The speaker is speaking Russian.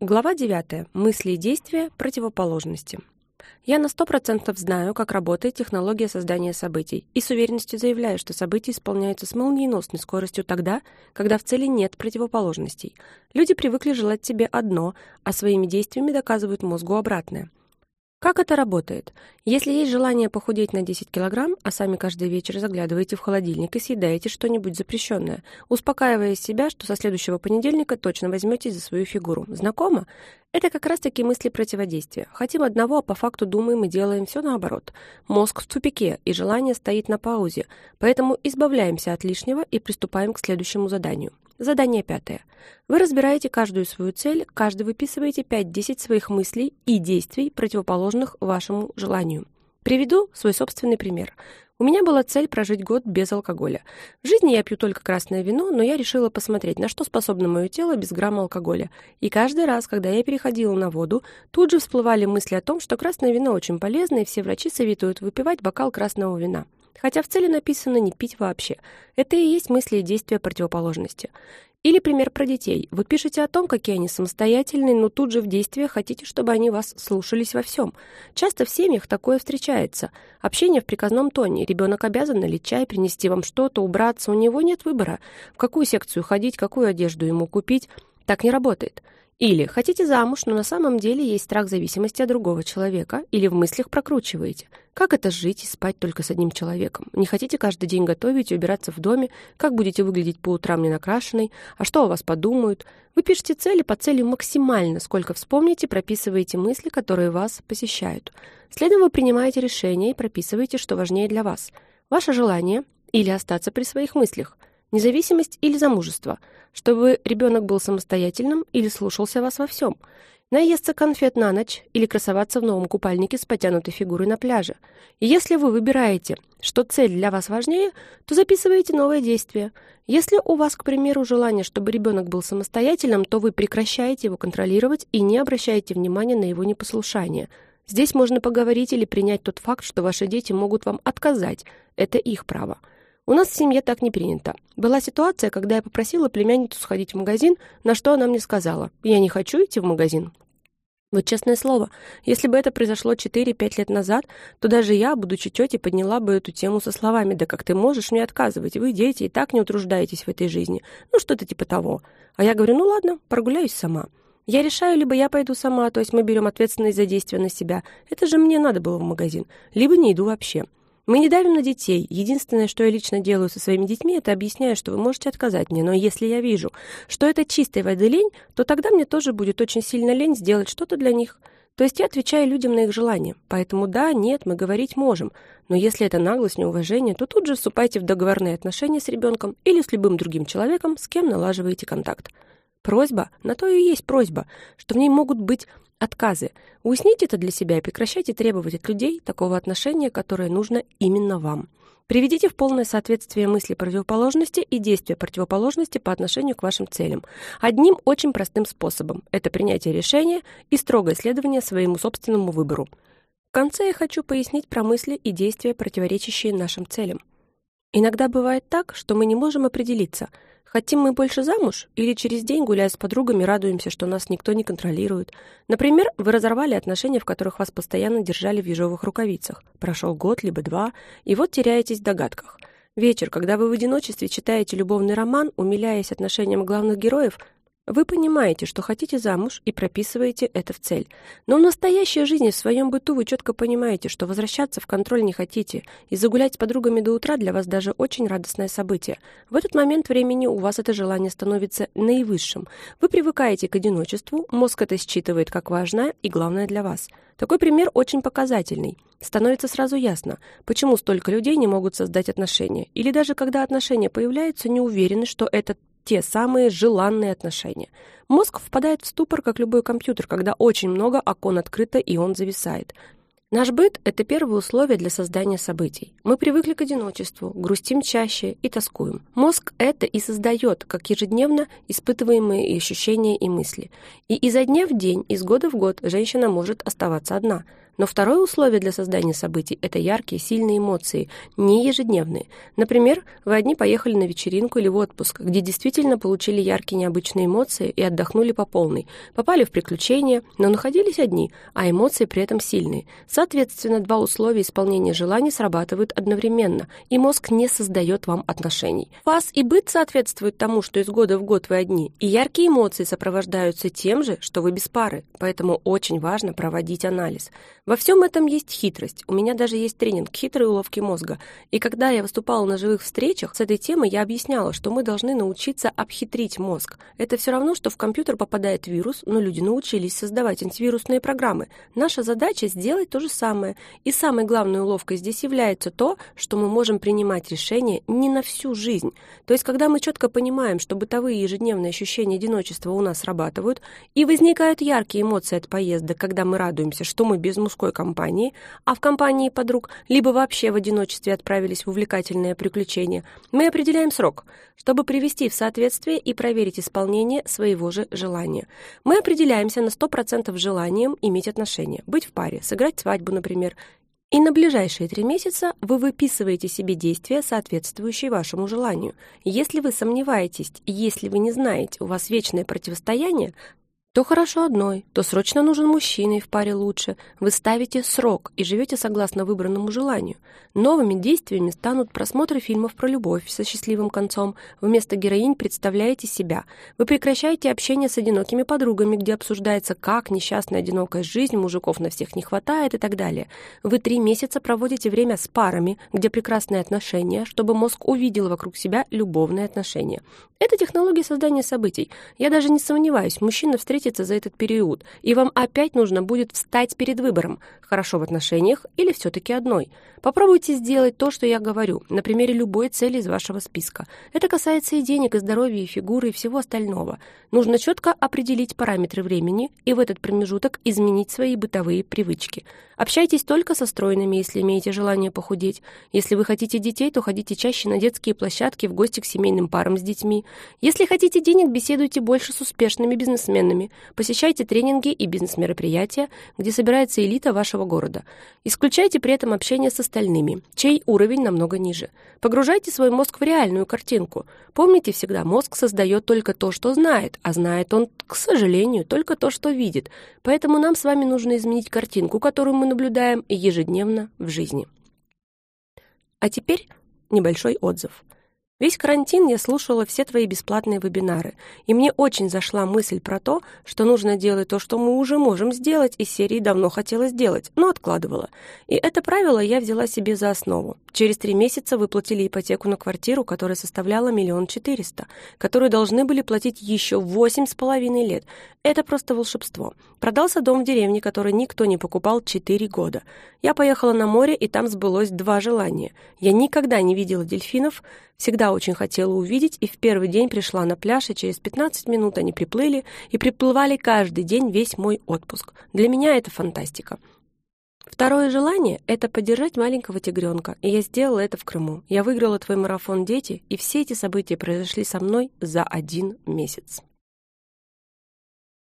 Глава 9. Мысли и действия противоположности. Я на 100% знаю, как работает технология создания событий, и с уверенностью заявляю, что события исполняются с молниеносной скоростью тогда, когда в цели нет противоположностей. Люди привыкли желать себе одно, а своими действиями доказывают мозгу обратное. Как это работает? Если есть желание похудеть на 10 килограмм, а сами каждый вечер заглядываете в холодильник и съедаете что-нибудь запрещенное, успокаивая себя, что со следующего понедельника точно возьметесь за свою фигуру. Знакомо? Это как раз таки мысли противодействия. Хотим одного, а по факту думаем и делаем все наоборот. Мозг в тупике, и желание стоит на паузе, поэтому избавляемся от лишнего и приступаем к следующему заданию. Задание пятое. Вы разбираете каждую свою цель, каждый выписываете 5-10 своих мыслей и действий, противоположных вашему желанию. Приведу свой собственный пример. У меня была цель прожить год без алкоголя. В жизни я пью только красное вино, но я решила посмотреть, на что способно мое тело без грамма алкоголя. И каждый раз, когда я переходила на воду, тут же всплывали мысли о том, что красное вино очень полезно, и все врачи советуют выпивать бокал красного вина. Хотя в цели написано не пить вообще. Это и есть мысли и действия противоположности. Или пример про детей. Вы пишете о том, какие они самостоятельные, но тут же в действиях хотите, чтобы они вас слушались во всем. Часто в семьях такое встречается. Общение в приказном тоне. Ребенок обязан налить чай, принести вам что-то, убраться. У него нет выбора. В какую секцию ходить, какую одежду ему купить. Так не работает. Или хотите замуж, но на самом деле есть страх зависимости от другого человека, или в мыслях прокручиваете. Как это жить и спать только с одним человеком? Не хотите каждый день готовить и убираться в доме? Как будете выглядеть по утрам ненакрашенной? А что о вас подумают? Вы пишете цели по цели максимально, сколько вспомните, прописываете мысли, которые вас посещают. Следом вы принимаете решение и прописываете, что важнее для вас. Ваше желание или остаться при своих мыслях – Независимость или замужество, чтобы ребенок был самостоятельным или слушался вас во всем. Наесться конфет на ночь или красоваться в новом купальнике с потянутой фигурой на пляже. И если вы выбираете, что цель для вас важнее, то записываете новое действие. Если у вас, к примеру, желание, чтобы ребенок был самостоятельным, то вы прекращаете его контролировать и не обращаете внимания на его непослушание. Здесь можно поговорить или принять тот факт, что ваши дети могут вам отказать. Это их право. У нас в семье так не принято. Была ситуация, когда я попросила племянницу сходить в магазин, на что она мне сказала, «Я не хочу идти в магазин». Вот честное слово, если бы это произошло 4-5 лет назад, то даже я, будучи тетей, подняла бы эту тему со словами «Да как ты можешь мне отказывать? Вы, дети, и так не утруждаетесь в этой жизни». Ну, что-то типа того. А я говорю, ну ладно, прогуляюсь сама. Я решаю, либо я пойду сама, то есть мы берем ответственность за действия на себя. Это же мне надо было в магазин. Либо не иду вообще. Мы не давим на детей. Единственное, что я лично делаю со своими детьми, это объясняю, что вы можете отказать мне. Но если я вижу, что это чистой воды лень, то тогда мне тоже будет очень сильно лень сделать что-то для них. То есть я отвечаю людям на их желания. Поэтому да, нет, мы говорить можем. Но если это наглость, неуважение, то тут же вступайте в договорные отношения с ребенком или с любым другим человеком, с кем налаживаете контакт. Просьба, на то и есть просьба, что в ней могут быть отказы. Уясните это для себя и прекращайте требовать от людей такого отношения, которое нужно именно вам. Приведите в полное соответствие мысли противоположности и действия противоположности по отношению к вашим целям. Одним очень простым способом – это принятие решения и строгое следование своему собственному выбору. В конце я хочу пояснить про мысли и действия, противоречащие нашим целям. Иногда бывает так, что мы не можем определиться – Хотим мы больше замуж или через день, гуляя с подругами, радуемся, что нас никто не контролирует? Например, вы разорвали отношения, в которых вас постоянно держали в ежовых рукавицах. Прошел год, либо два, и вот теряетесь в догадках. Вечер, когда вы в одиночестве читаете любовный роман, умиляясь отношениям главных героев, вы понимаете, что хотите замуж и прописываете это в цель. Но в настоящей жизни, в своем быту вы четко понимаете, что возвращаться в контроль не хотите, и загулять с подругами до утра для вас даже очень радостное событие. В этот момент времени у вас это желание становится наивысшим. Вы привыкаете к одиночеству, мозг это считывает как важное и главное для вас. Такой пример очень показательный. Становится сразу ясно, почему столько людей не могут создать отношения. Или даже когда отношения появляются, не уверены, что это те самые желанные отношения. Мозг впадает в ступор, как любой компьютер, когда очень много окон открыто и он зависает. Наш быт – это первое условие для создания событий. Мы привыкли к одиночеству, грустим чаще и тоскуем. Мозг это и создает, как ежедневно испытываемые ощущения и мысли. И изо дня в день, из года в год женщина может оставаться одна. Но второе условие для создания событий – это яркие, сильные эмоции, не ежедневные. Например, вы одни поехали на вечеринку или в отпуск, где действительно получили яркие необычные эмоции и отдохнули по полной, попали в приключения, но находились одни, а эмоции при этом сильные. Соответственно, два условия исполнения желаний срабатывают одновременно, и мозг не создает вам отношений. Вас и быт соответствует тому, что из года в год вы одни, и яркие эмоции сопровождаются тем же, что вы без пары, поэтому очень важно проводить анализ. Во всем этом есть хитрость. У меня даже есть тренинг «Хитрые уловки мозга». И когда я выступала на живых встречах с этой темой, я объясняла, что мы должны научиться обхитрить мозг. Это все равно, что в компьютер попадает вирус, но люди научились создавать антивирусные программы. Наша задача сделать то же самое. И самой главной уловкой здесь является то, что мы можем принимать решения не на всю жизнь. То есть, когда мы четко понимаем, что бытовые ежедневные ощущения одиночества у нас срабатывают, и возникают яркие эмоции от поездок, когда мы радуемся, что мы без мужской компании, а в компании подруг, либо вообще в одиночестве отправились в увлекательное приключение, мы определяем срок, чтобы привести в соответствие и проверить исполнение своего же желания. Мы определяемся на 100% желанием иметь отношения, быть в паре, сыграть свадьбу, например, и на ближайшие три месяца вы выписываете себе действия, соответствующие вашему желанию. Если вы сомневаетесь, если вы не знаете, у вас вечное противостояние, то хорошо одной, то срочно нужен мужчина и в паре лучше. Вы ставите срок и живете согласно выбранному желанию. Новыми действиями станут просмотры фильмов про любовь со счастливым концом. Вместо героинь представляете себя. Вы прекращаете общение с одинокими подругами, где обсуждается, как несчастная одинокая жизнь, мужиков на всех не хватает и так далее. Вы три месяца проводите время с парами, где прекрасные отношения, чтобы мозг увидел вокруг себя любовные отношения. Это технология создания событий. Я даже не сомневаюсь, мужчина встретит встретиться за этот период, и вам опять нужно будет встать перед выбором, хорошо в отношениях или все-таки одной. Попробуйте сделать то, что я говорю, на примере любой цели из вашего списка. Это касается и денег, и здоровья, и фигуры, и всего остального. Нужно четко определить параметры времени и в этот промежуток изменить свои бытовые привычки. Общайтесь только со стройными, если имеете желание похудеть. Если вы хотите детей, то ходите чаще на детские площадки в гости к семейным парам с детьми. Если хотите денег, беседуйте больше с успешными бизнесменами. Посещайте тренинги и бизнес-мероприятия, где собирается элита вашего города. Исключайте при этом общение с остальными, чей уровень намного ниже. Погружайте свой мозг в реальную картинку. Помните всегда, мозг создает только то, что знает, а знает он, к сожалению, только то, что видит. Поэтому нам с вами нужно изменить картинку, которую мы наблюдаем ежедневно в жизни. А теперь небольшой отзыв. Весь карантин я слушала все твои бесплатные вебинары, и мне очень зашла мысль про то, что нужно делать то, что мы уже можем сделать, и серии давно хотела сделать, но откладывала. И это правило я взяла себе за основу. Через три месяца выплатили ипотеку на квартиру, которая составляла миллион четыреста, которую должны были платить еще восемь с половиной лет. Это просто волшебство. Продался дом в деревне, который никто не покупал четыре года. Я поехала на море, и там сбылось два желания. Я никогда не видела дельфинов, Всегда очень хотела увидеть, и в первый день пришла на пляж, и через 15 минут они приплыли, и приплывали каждый день весь мой отпуск. Для меня это фантастика. Второе желание — это поддержать маленького тигренка, и я сделала это в Крыму. Я выиграла твой марафон «Дети», и все эти события произошли со мной за один месяц.